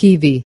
Kiwi.